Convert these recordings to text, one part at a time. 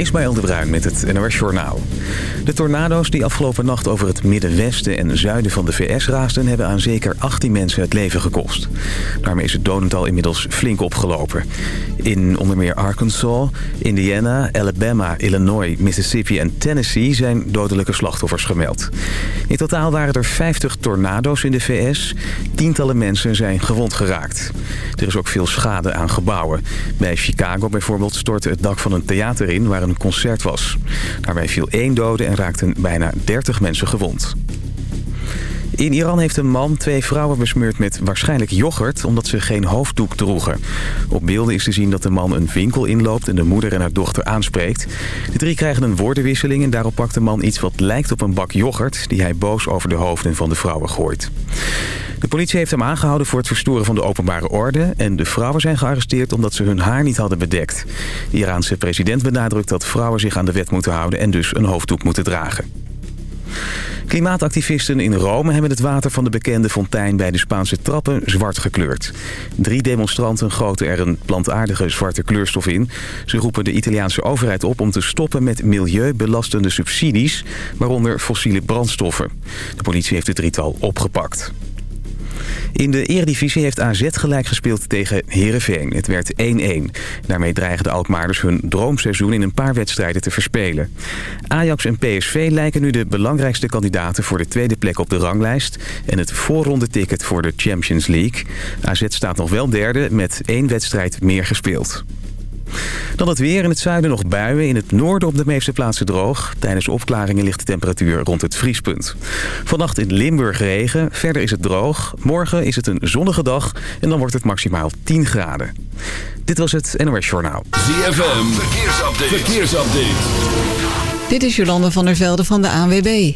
Ismaël de Bruin met het NOS Journaal. De tornado's die afgelopen nacht over het middenwesten en zuiden van de VS raasden... hebben aan zeker 18 mensen het leven gekost. Daarmee is het dodental inmiddels flink opgelopen. In onder meer Arkansas, Indiana, Alabama, Illinois, Mississippi en Tennessee... zijn dodelijke slachtoffers gemeld. In totaal waren er 50 tornado's in de VS. Tientallen mensen zijn gewond geraakt. Er is ook veel schade aan gebouwen. Bij Chicago bijvoorbeeld stortte het dak van een theater in... waar een concert was. Daarbij viel één dode en raakten bijna 30 mensen gewond. In Iran heeft een man twee vrouwen besmeurd met waarschijnlijk yoghurt... omdat ze geen hoofddoek droegen. Op beelden is te zien dat de man een winkel inloopt... en de moeder en haar dochter aanspreekt. De drie krijgen een woordenwisseling... en daarop pakt de man iets wat lijkt op een bak yoghurt... die hij boos over de hoofden van de vrouwen gooit. De politie heeft hem aangehouden voor het verstoren van de openbare orde... en de vrouwen zijn gearresteerd omdat ze hun haar niet hadden bedekt. De Iraanse president benadrukt dat vrouwen zich aan de wet moeten houden... en dus een hoofddoek moeten dragen. Klimaatactivisten in Rome hebben het water van de bekende fontein bij de Spaanse trappen zwart gekleurd. Drie demonstranten goten er een plantaardige zwarte kleurstof in. Ze roepen de Italiaanse overheid op om te stoppen met milieubelastende subsidies, waaronder fossiele brandstoffen. De politie heeft het drietal opgepakt. In de Eredivisie heeft AZ gelijk gespeeld tegen Heerenveen. Het werd 1-1. Daarmee dreigen de Alkmaarders hun droomseizoen in een paar wedstrijden te verspelen. Ajax en PSV lijken nu de belangrijkste kandidaten voor de tweede plek op de ranglijst... en het voorrondeticket voor de Champions League. AZ staat nog wel derde met één wedstrijd meer gespeeld. Dan het weer. In het zuiden nog buien. In het noorden op de meeste plaatsen droog. Tijdens opklaringen ligt de temperatuur rond het vriespunt. Vannacht in Limburg regen. Verder is het droog. Morgen is het een zonnige dag. En dan wordt het maximaal 10 graden. Dit was het NOS Journaal. ZFM. Verkeersupdate. Verkeersupdate. Dit is Jolande van der Velde van de ANWB.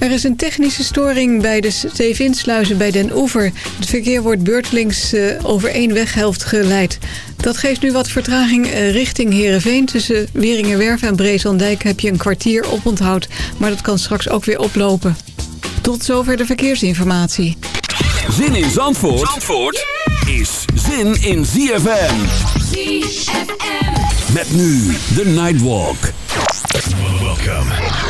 Er is een technische storing bij de Zeevinsluizen bij Den Oever. Het verkeer wordt beurtelings uh, over één weghelft geleid. Dat geeft nu wat vertraging uh, richting Heerenveen. Tussen Wieringenwerf en Breeslandijk heb je een kwartier oponthoud. Maar dat kan straks ook weer oplopen. Tot zover de verkeersinformatie. Zin in Zandvoort, Zandvoort is zin in ZFM. ZFM. Met nu de Nightwalk. Welcome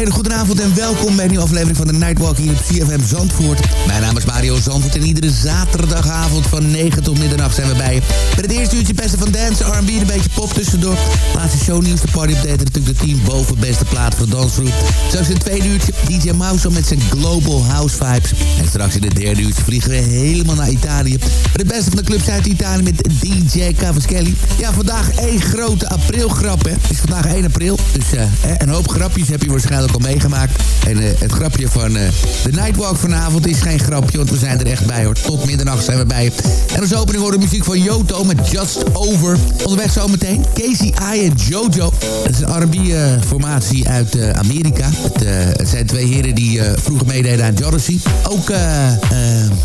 Hele goede en welkom bij een nieuwe aflevering van de Nightwalk hier op CFM Zandvoort. Mijn naam is Mario Zandvoort en iedere zaterdagavond van 9 tot middernacht zijn we bij je. Met het eerste uurtje beste van dance, R&B, een beetje pop tussendoor. Laatste shownieuws, de party update en natuurlijk de team boven beste plaat voor dansgroep. Straks in het tweede uurtje DJ Mauso met zijn Global House Vibes. En straks in het derde uurtje vliegen we helemaal naar Italië. Het beste van de clubs uit Italië met DJ Cavaschelli. Ja, vandaag één grote aprilgrap, hè. Het is vandaag 1 april, dus uh, een hoop grapjes heb je waarschijnlijk al meegemaakt. En uh, het grapje van uh, de Nightwalk vanavond is geen grapje, want we zijn er echt bij, hoor. Tot middernacht zijn we bij. En als opening horen muziek van Yoto met Just Over. Onderweg zometeen Casey I en Jojo. Het is een R&B-formatie uit Amerika. Het, het, zijn twee heren die vroeger meededen aan Jodeci. Ook,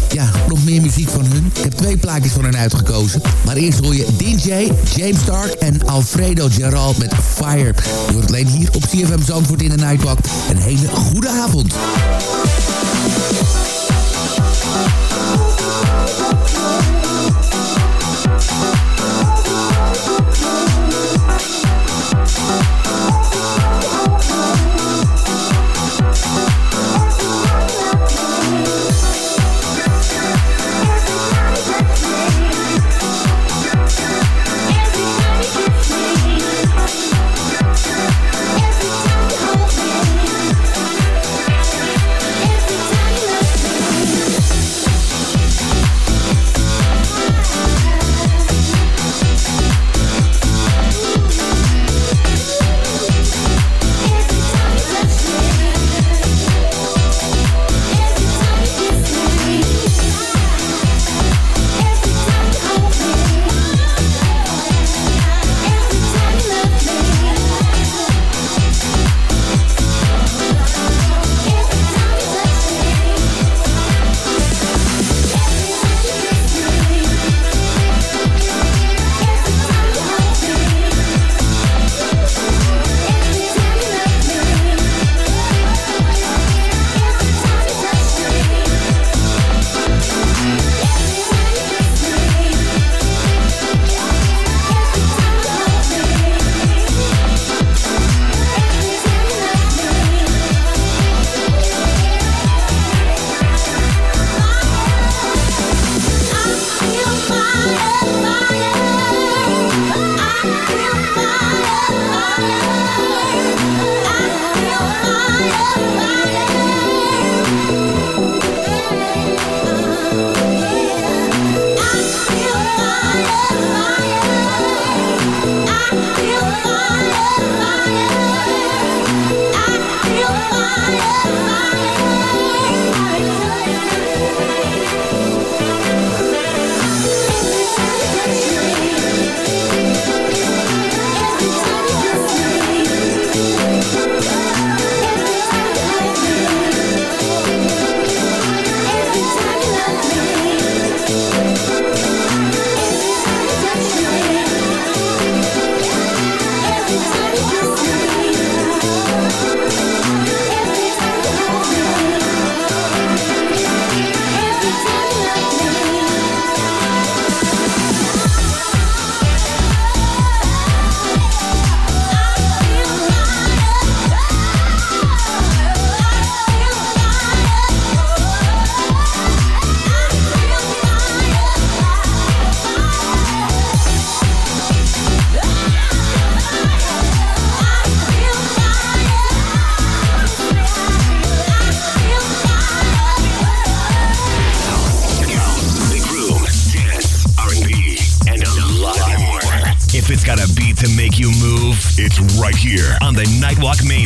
ja, nog meer muziek van hun. Ik heb twee plaatjes van hen uitgekozen. Maar eerst hoor je DJ, James Stark en Alfredo Gerald met Fire. Je hoort alleen hier op CFM Zandvoort in de Nightwalk. Een hele goede avond.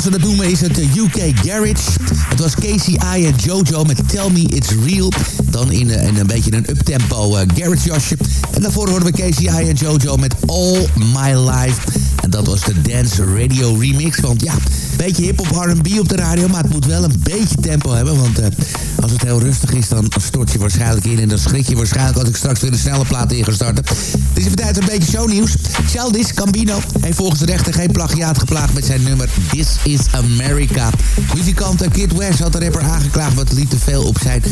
Zoals ze dat noemen is het UK Garage. Het was Casey I en Jojo met Tell Me It's Real. Dan in, in een beetje een uptempo uh, garage jasje. En daarvoor hoorden we Casey I en Jojo met All My Life. En dat was de Dance Radio Remix. Want ja, een beetje hip-hop R&B op de radio. Maar het moet wel een beetje tempo hebben. Want als het heel rustig is, dan stort je waarschijnlijk in. En dan schrik je waarschijnlijk als ik straks weer een snelle plaat in ga starten. Het is even tijd een beetje shownieuws. Childish Cambino heeft volgens de rechter geen plagiaat geplaagd met zijn nummer This is America. Muzikant Kid West had de rapper aangeklaagd wat liet te veel op zijn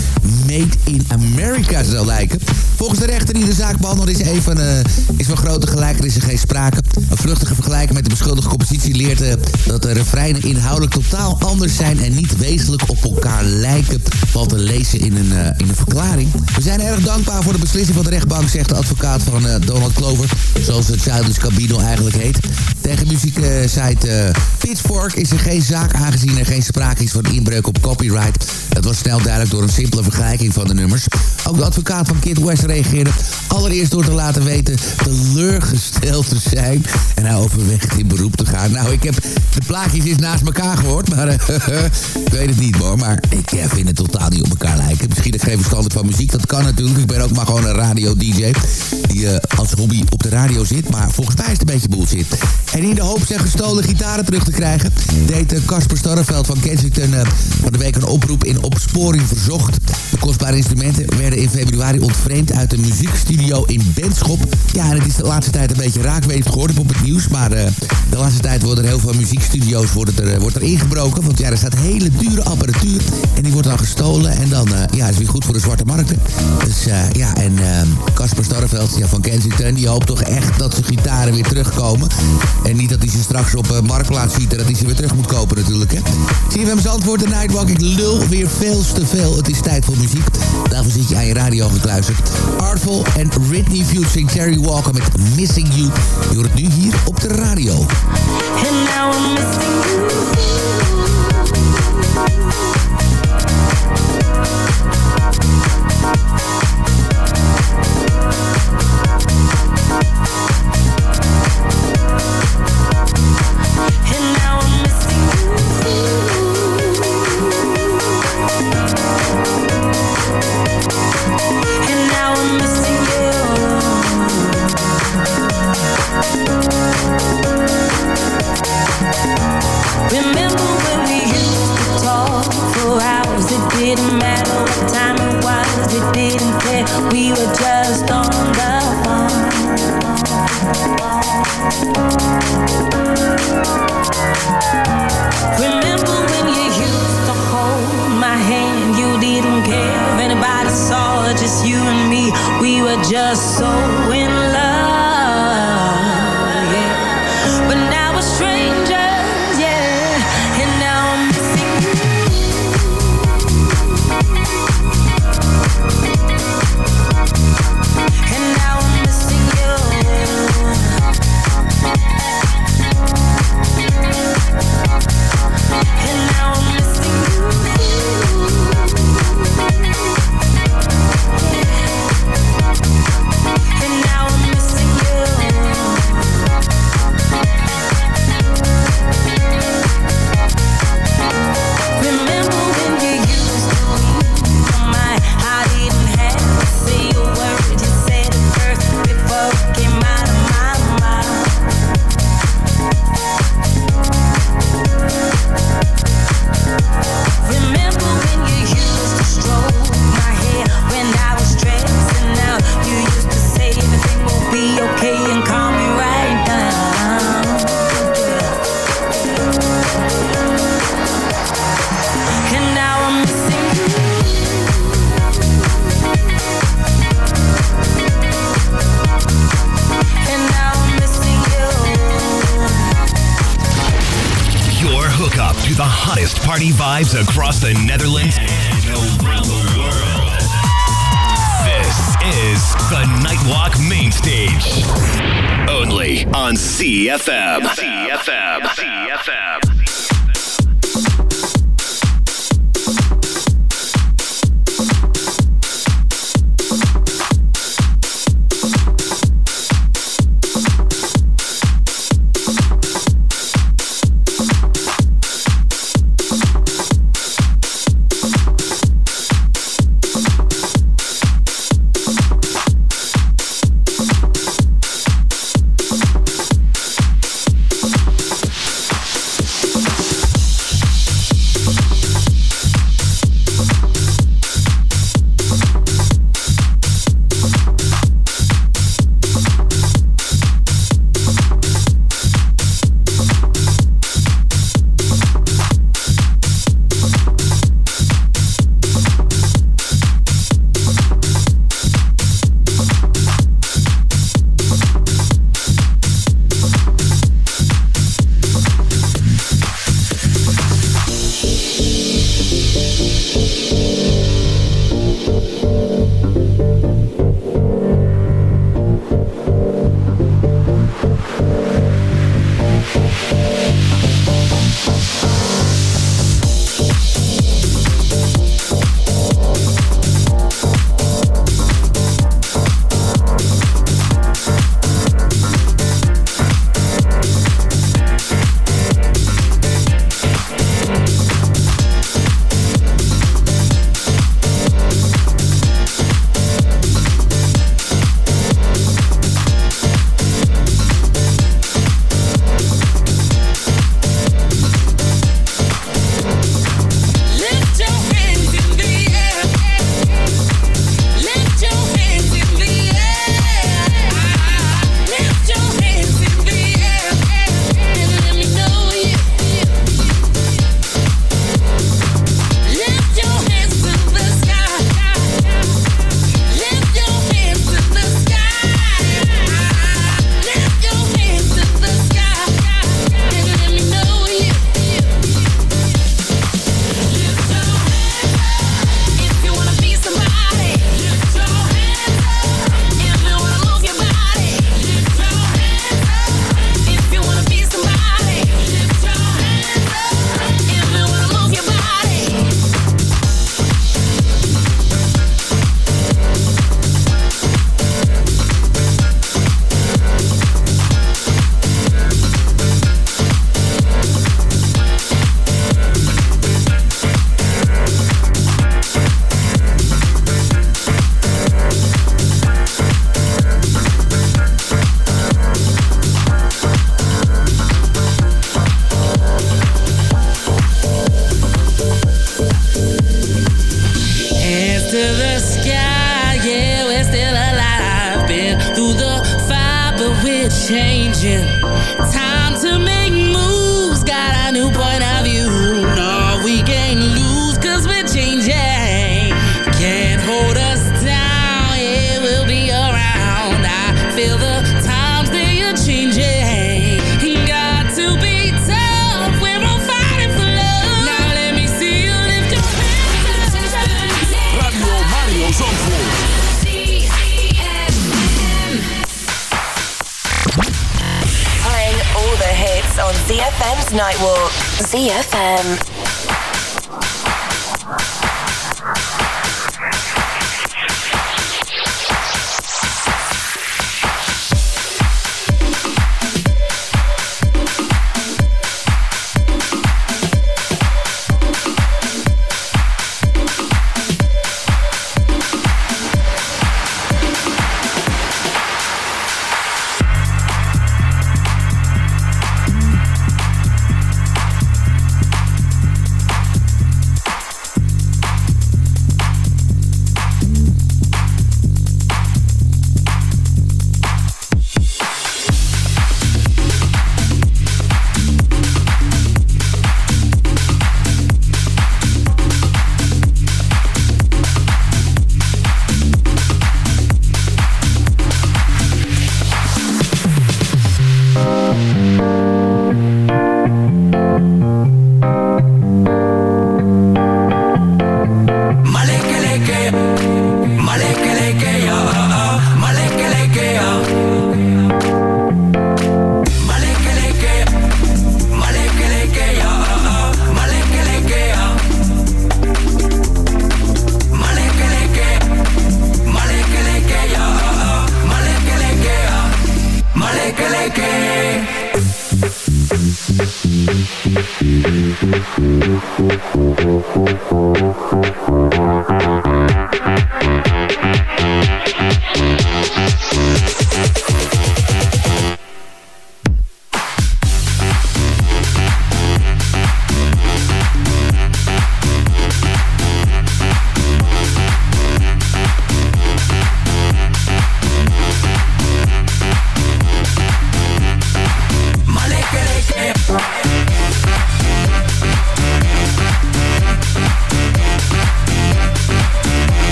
Made in America zou lijken. Volgens de rechter die de zaak behandeld is, even, uh, is van grote gelijkenissen geen sprake. Een vluchtige vergelijking met de beschuldigde compositie leert uh, dat de refreinen inhoudelijk totaal anders zijn en niet wezenlijk op elkaar lijken. Te lezen in een, uh, in verklaring. We zijn erg dankbaar voor de beslissing van de rechtbank, zegt de advocaat van Donald Clover. Zoals het Zuidelijks Cabino eigenlijk heet. Tegen muzieksite Pitchfork is er geen zaak aangezien er geen sprake is van inbreuk op copyright. Het was snel duidelijk door een simpele vergelijking van de nummers. Ook de advocaat van Kid West reageerde allereerst door te laten weten teleurgesteld te zijn. En hij overweegt in beroep te gaan. Nou, ik heb de plaatjes eens naast elkaar gehoord, maar ik weet het niet hoor. Maar ik vind het totaal totaal niet op elkaar lijken. Misschien dat ik geen van muziek, dat kan natuurlijk. Ik ben ook maar gewoon een radio-dj die uh, als hobby op de radio zit. Maar volgens mij is het een beetje bullshit. En in de hoop zijn gestolen gitaren terug te krijgen... deed eh, Casper Starreveld van Kensington uh, van de week een oproep in opsporing verzocht. De kostbare instrumenten werden in februari ontvreemd uit een muziekstudio in Benschop. Ja, en het is de laatste tijd een beetje raakweefd geworden op het nieuws. Maar de laatste tijd worden er heel veel muziekstudio's wordt er, wordt er ingebroken. Want ja, er staat hele dure apparatuur. En die wordt dan gestolen. En dan ja, is weer goed voor de zwarte markten. Dus ja, en Casper Starreveld ja, van Kensington... die hoopt toch echt dat zijn gitaren weer terugkomen. En niet dat hij ze straks op uh, Marktplaats ziet... en dat hij ze weer terug moet kopen natuurlijk, hè. CFM Zandvoort, de Nightwalk. Ik lul weer veel te veel. Het is tijd voor muziek. Daarvoor zit je aan je radio gekluisterd. Artful en Whitney featuring Terry Walker met Missing You. Je het nu hier op de radio. And now I'm missing you. we were just on the phone. Remember when you used to hold my hand? You didn't care if anybody saw, just you and me. We were just so in love.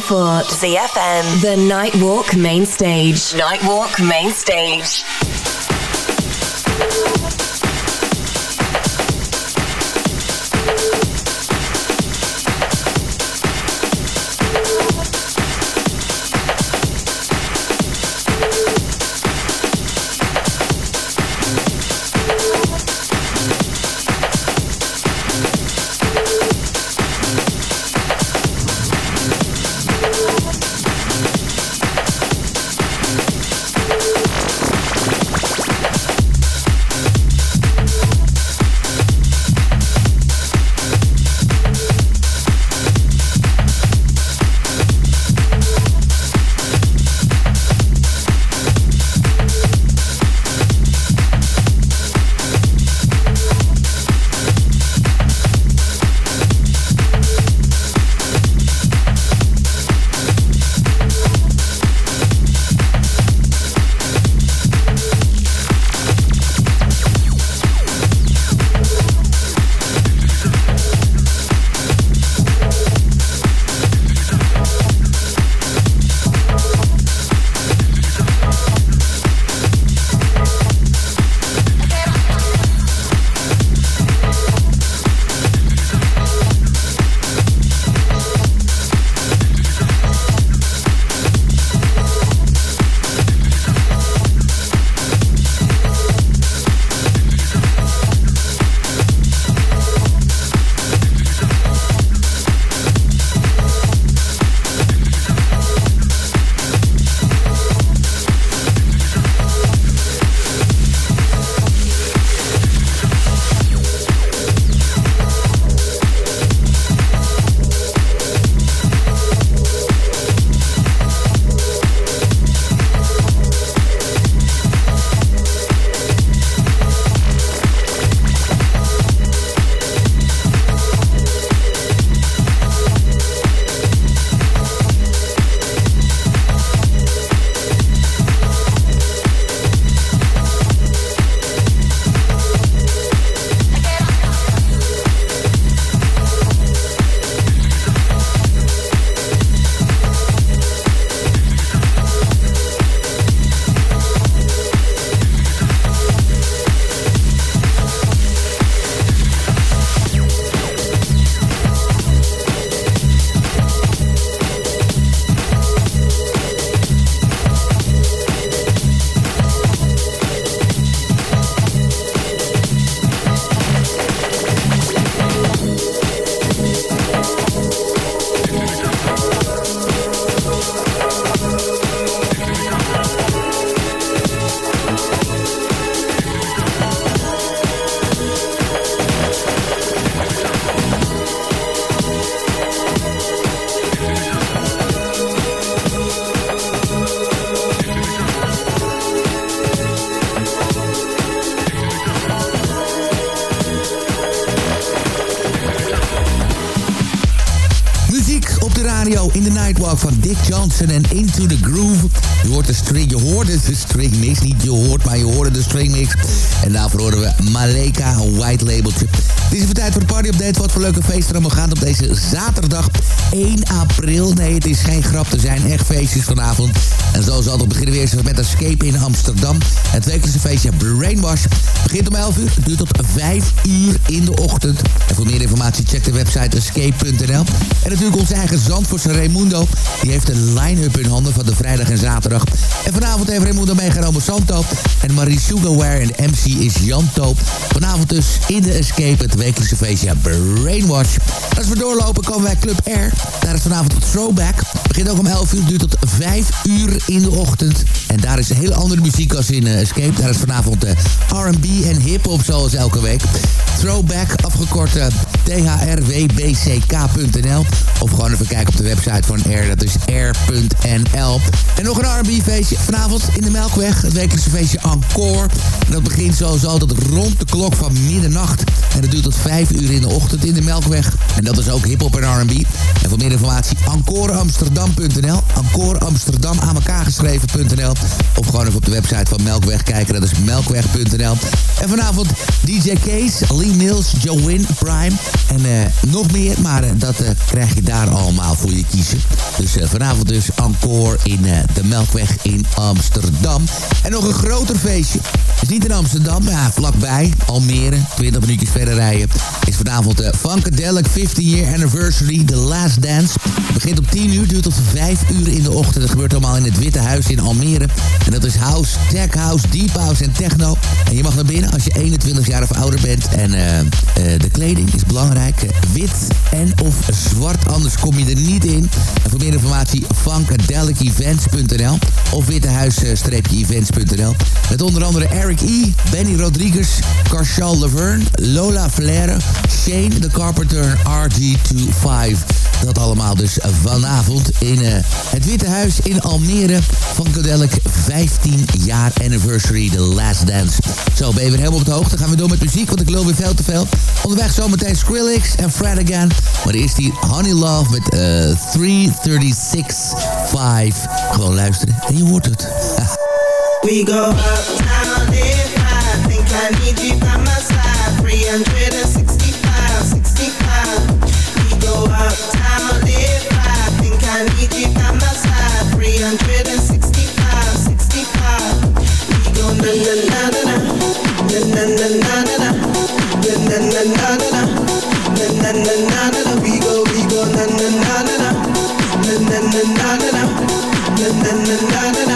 Zandvoort. ZFM. The Nightwalk Main Stage. Nightwalk Main Stage. En Into the Groove. Je hoort de string, je hoorde de string mix. Niet je hoort, maar je hoorde de string mix. En daarvoor horen we Maleka, een white labeltje. Dit is even tijd voor de party update. Wat voor leuke feesten allemaal gaan op deze zaterdag 1 april. Nee, het is geen grap. Er zijn echt feestjes vanavond. En zoals altijd beginnen we eerst met Escape in Amsterdam. Het wekelijkse feestje Brainwash begint om 11 uur. Het duurt tot 5 uur in de ochtend. En voor meer informatie check de website escape.nl. En natuurlijk onze eigen Zandvoortse Raimundo. Die heeft een line-up in handen van de vrijdag en zaterdag. En vanavond heeft Raimundo meegenomen Santo. En Marie Sugarware en MC is Janto. Vanavond dus in de Escape, het wekelijkse feestje Brainwash. Als we doorlopen komen wij Club Air. Daar is vanavond het throwback. Begint ook om 11 uur, duurt tot 5 uur in de ochtend. En daar is hele andere muziek als in uh, Escape. Daar is vanavond uh, R&B en hip-hop zoals elke week. Throwback, afgekort uh, thrwbck.nl. Of gewoon even kijken op de website van Air. Dat is air.nl. En nog een R&B feestje vanavond in de Melkweg. Het wekelijkse feestje Encore. Dat begint zoals altijd rond de klok van middernacht. En dat duurt tot 5 uur in de ochtend in de Melkweg. En dat is ook hip-hop en R&B. En voor meer informatie encoreamsterdam.nl. Encore Amsterdam aan elkaar geschreven.nl. Of gewoon even op de website van Melkweg kijken. Dat is melkweg.nl. En vanavond DJ Case, Lee Mills, Joe Prime. En uh, nog meer, maar uh, dat uh, krijg je daar allemaal voor je kiezen. Dus vanavond dus Encore in de Melkweg in Amsterdam. En nog een groter feestje. In Amsterdam, ja, vlakbij. Almere, 20 minuutjes verder rijden. Is vanavond de Funkadelic 15 year anniversary, The Last Dance. Het begint om 10 uur, duurt tot 5 uur in de ochtend. Dat gebeurt allemaal in het Witte Huis in Almere. En dat is house, tech house, deep house en techno. En je mag naar binnen als je 21 jaar of ouder bent. En uh, uh, de kleding is belangrijk. wit en of zwart, anders kom je er niet in. En voor meer informatie funkadelicevents.nl of wittehuis-events.nl. Met onder andere Eric Benny Rodriguez, Carshal Laverne, Lola Flair, Shane the Carpenter RG25. Dat allemaal dus vanavond in uh, het Witte Huis in Almere. Funkadelic 15 jaar anniversary, The Last Dance. Zo, ben je weer helemaal op de hoogte. Gaan we door met muziek, want ik loop weer veel te veel. Onderweg zometeen Skrillex en Fred Again. Maar eerst die Honey Love met uh, 336-5. Gewoon luisteren en je hoort het. We go I need you. by my side 365, 65 We go up, live by Think I need you by my side 365, 65 We go na na na na na Na na na na na Na na na na na Na na na na na We go, we go na na na na na Na na na na na Na na na na na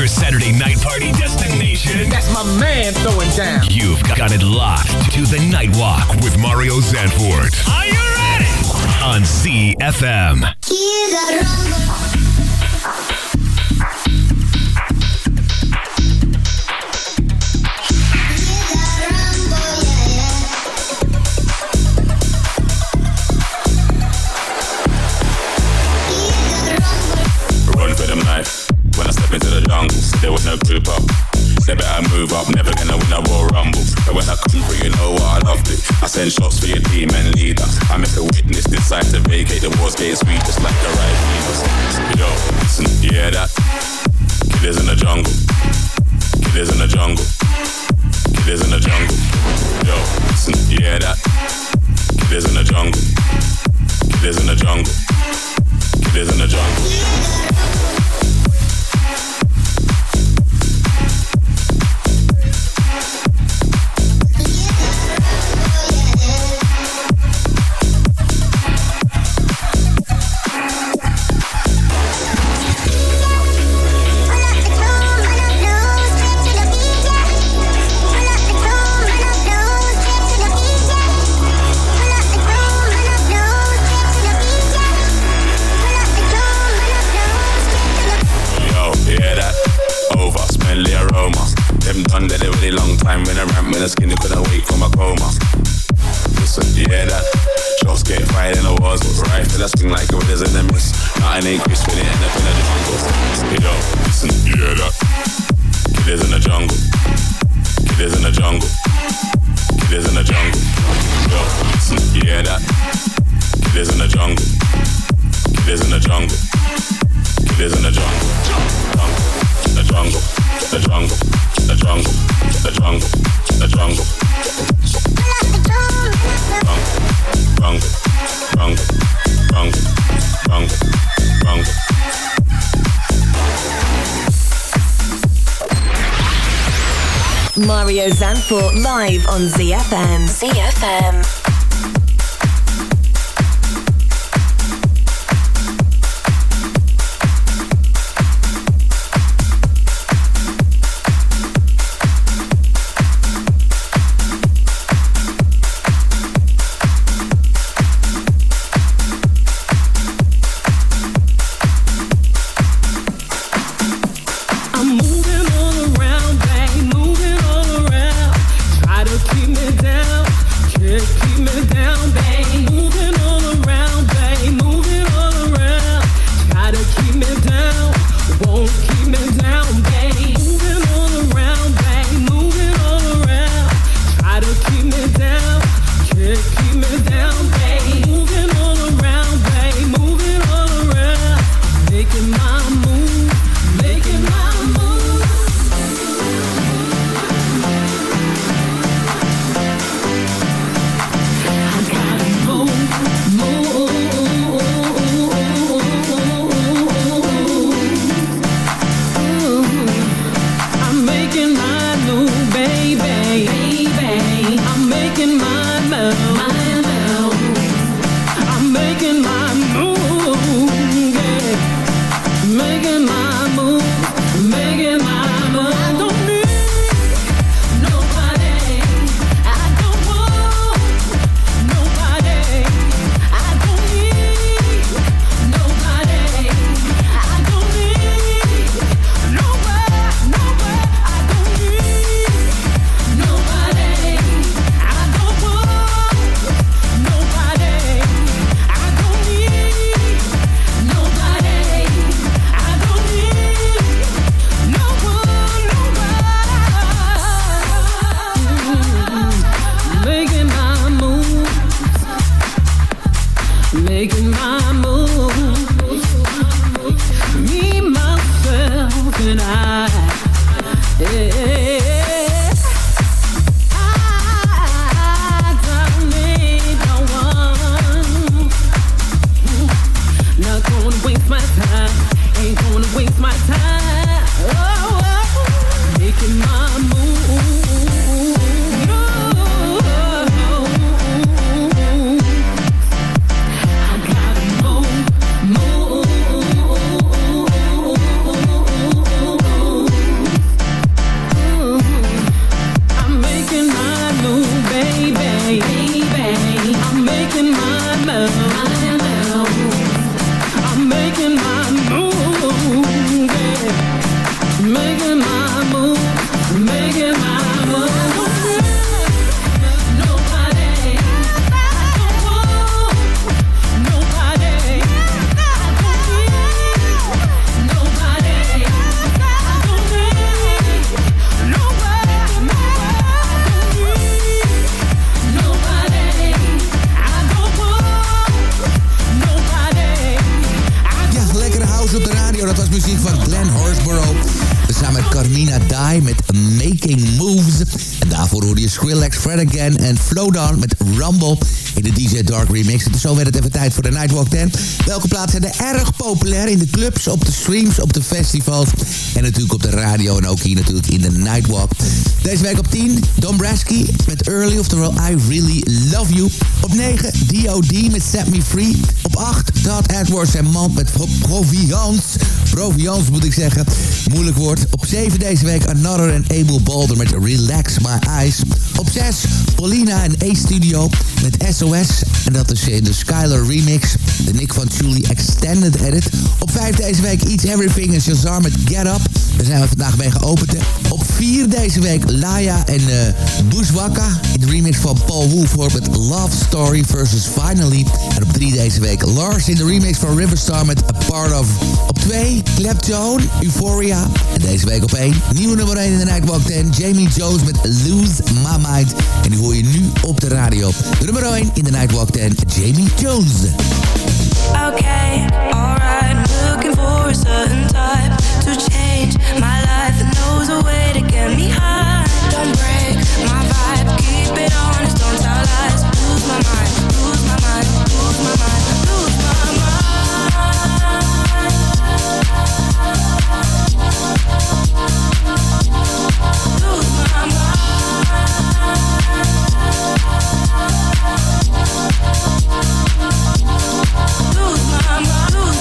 your Saturday night party destination. That's my man throwing down. You've got it locked to the Nightwalk with Mario Zanfort. Are you ready? On CFM. Up, never gonna win a Royal Rumble. But when I come through, you know what I loved it. I send shots for your and leader. I make a witness decide to vacate the war's gate sweet, just like the right leaders. Yo, listen, you hear that? Killers in the jungle. Killers in the jungle. Killers in the jungle. Yo, listen, you hear that? Killers in the jungle. Killers in the jungle. Killers in the jungle. Killers in the jungle. Killers in the jungle. Yo, you hear that? Killers in the jungle. Killers in the jungle. Killers in the jungle. The jungle. The jungle. The jungle. The jungle. The jungle. Jungle. Jungle. Jungle. Jungle. Mario Zanfort live on ZFM. ZFM. Carmina Die met Making Moves. En daarvoor hoorde je Skrillex, Fred Again en Flowdown met Rumble in de DJ Dark remix. Zo werd het even tijd voor de Nightwalk 10. Welke plaatsen zijn er erg populair in de clubs, op de streams, op de festivals en natuurlijk op de radio en ook hier natuurlijk in de Nightwalk. Deze week op 10, Don met Early, oftewel I Really Love You. Op 9, D.O.D. met Set Me Free. Op 8, Todd Edwards en Mand met Proviance. Proviance moet ik zeggen. Moeilijk woord. Op 7 deze week Another and Abel Balder met Relax My Eyes. Op 6, Paulina en A-Studio met SOS. En dat is in de Skylar remix. De Nick van Julie Extended Edit. Op 5 deze week Eats Everything en Shazar met Get Up. Daar zijn we vandaag mee geopend. Op 4 deze week Laya en uh, Bushwaka. In de remix van Paul Woolford met Love Story versus Finally. En op 3 deze week Lars in de remix van Riverstar met A Part of. Op 2 Kleptone, Euphoria. En deze week op 1 nieuwe nummer 1 in de Nightwalk 10. Jamie Jones met Lose My Mind. En die hoor je nu op de radio. Nummer 1 in de Nightwalk 10, Jamie Jones. Okay, alright, looking for a certain type to change my life and knows a way to get me high. Don't break my vibe, keep it honest, don't tell lies. Lose my mind, lose my mind, lose my mind, lose my mind,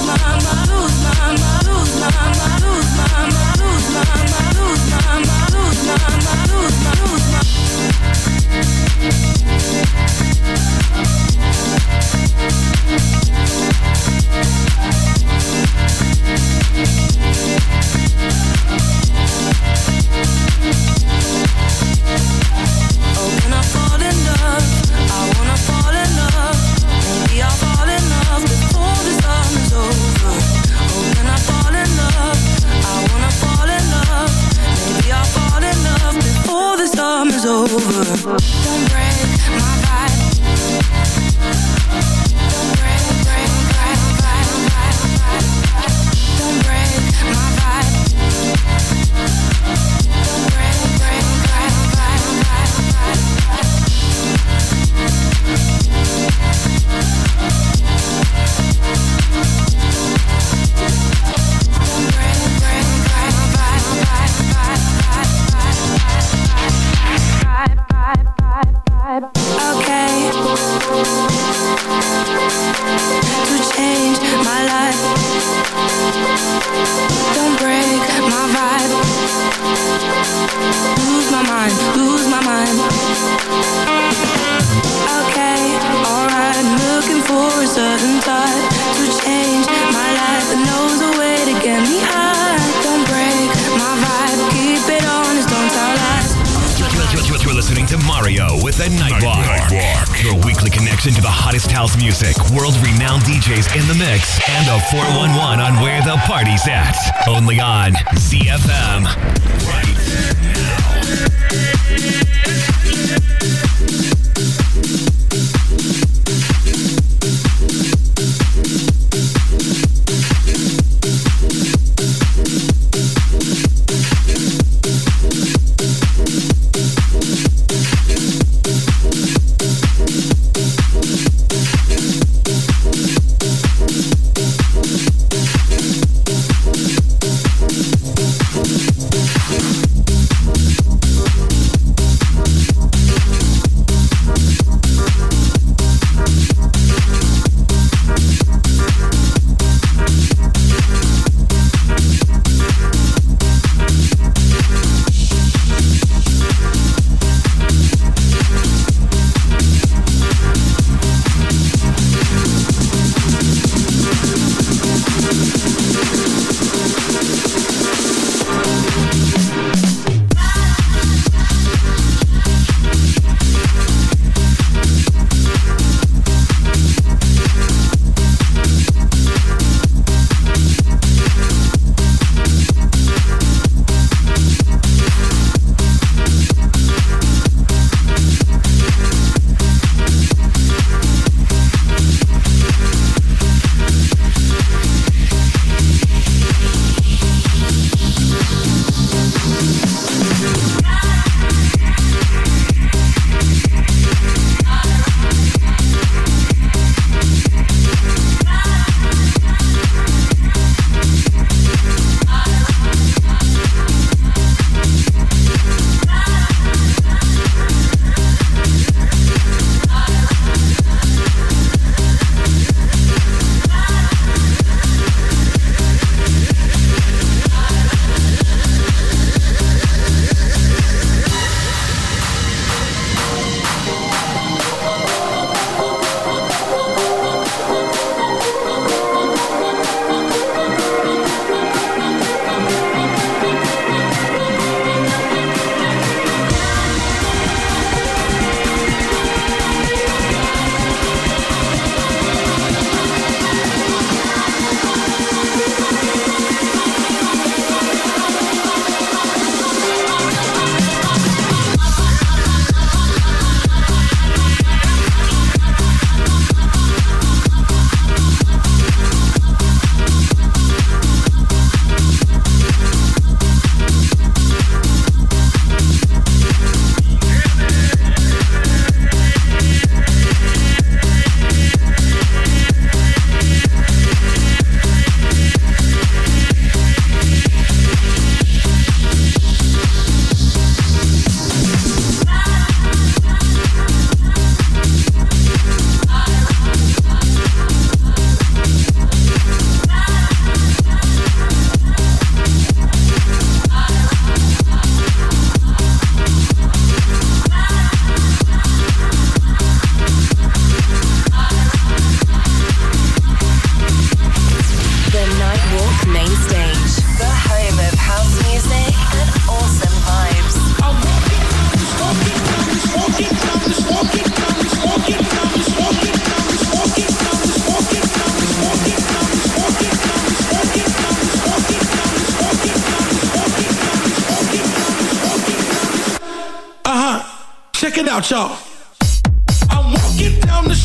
Check it out, y'all.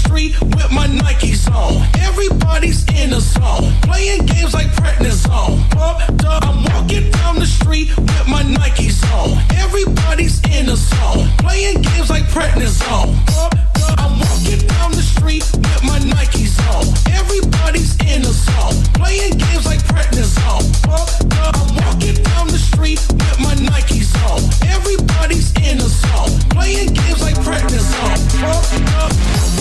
Street with my Nikes on. Everybody's in a zone, playing games like prednisone. Pumped up, I'm walking down the street with my Nikes on. Everybody's in a zone, playing games like prednisone. Pumped up, I'm walking down the street with my Nikes on. Everybody's in a zone, playing games like prednisone. Pumped up, I'm walking down the street with my Nikes on. Everybody's in a zone, playing games like prednisone. Pumped up.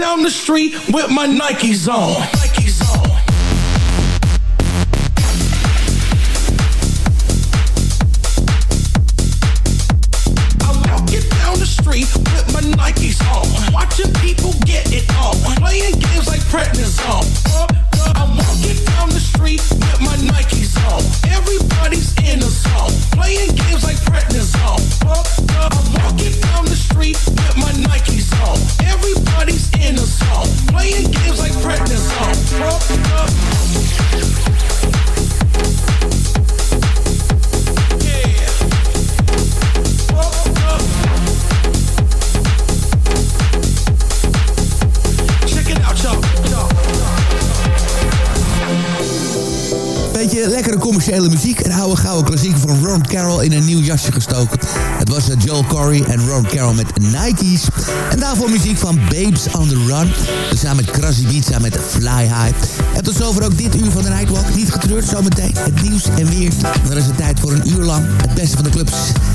Down the street with my Nikes on. Commerciële muziek. Oude gouden klassiek van Ron Carroll in een nieuw jasje gestoken. Het was eh, Joel Corey en Ron Carroll met Nike's. En daarvoor muziek van Babes on the Run. Samen met Krasny Pizza met Fly High. En tot zover ook dit uur van de Nightwalk. Niet getreurd, zometeen het nieuws en weer. Dan is het tijd voor een uur lang het beste van de clubs.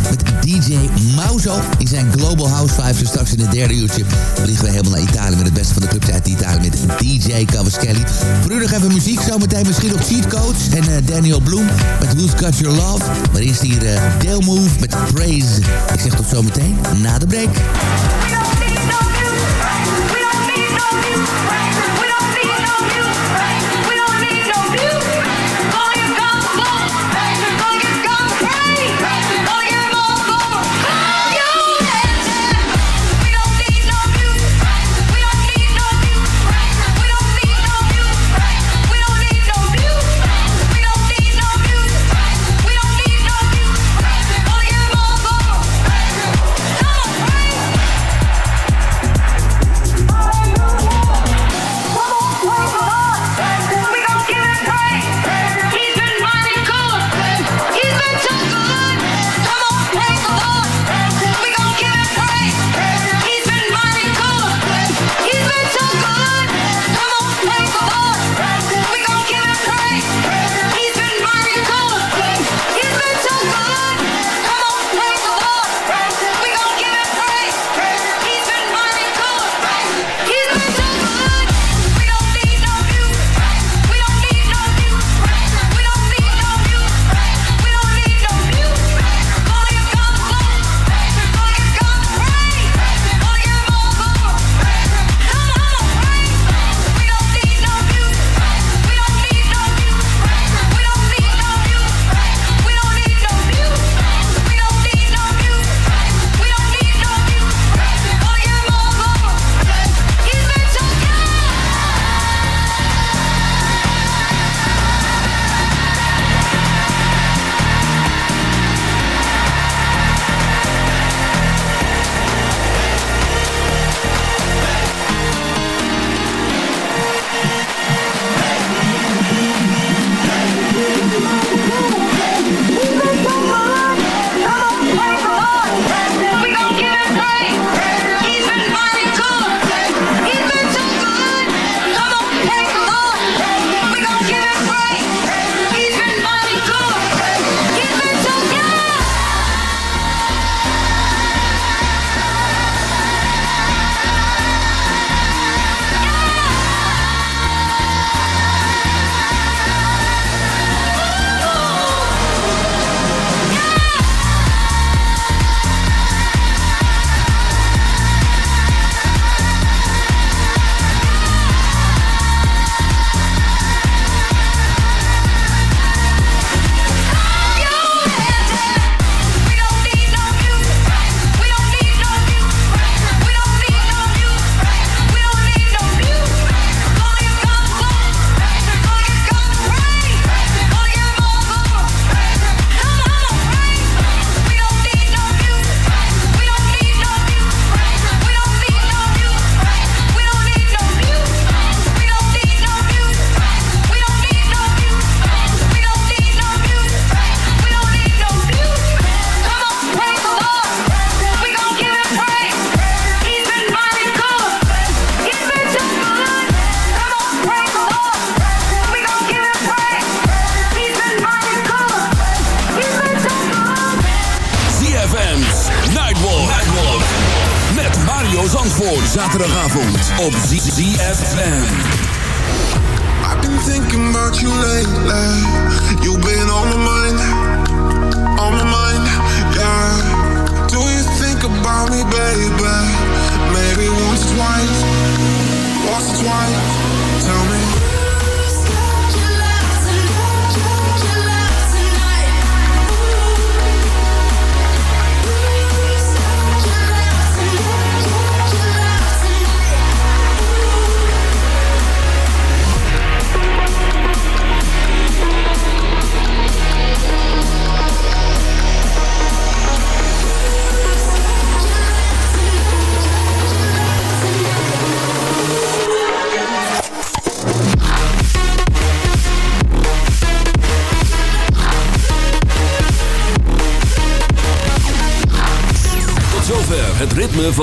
Met DJ Mauzo in zijn Global House Vibes. En straks in het derde uurtje vliegen we helemaal naar Italië... met het beste van de clubs uit Italië met DJ Cavaschelli. Voor u nog even muziek, zometeen misschien op Cheat Codes. En eh, Daniel Bloem met Who's Got Your Love. Maar eerst hier uh, Dale Move met Praise. Ik zeg tot zometeen na de break.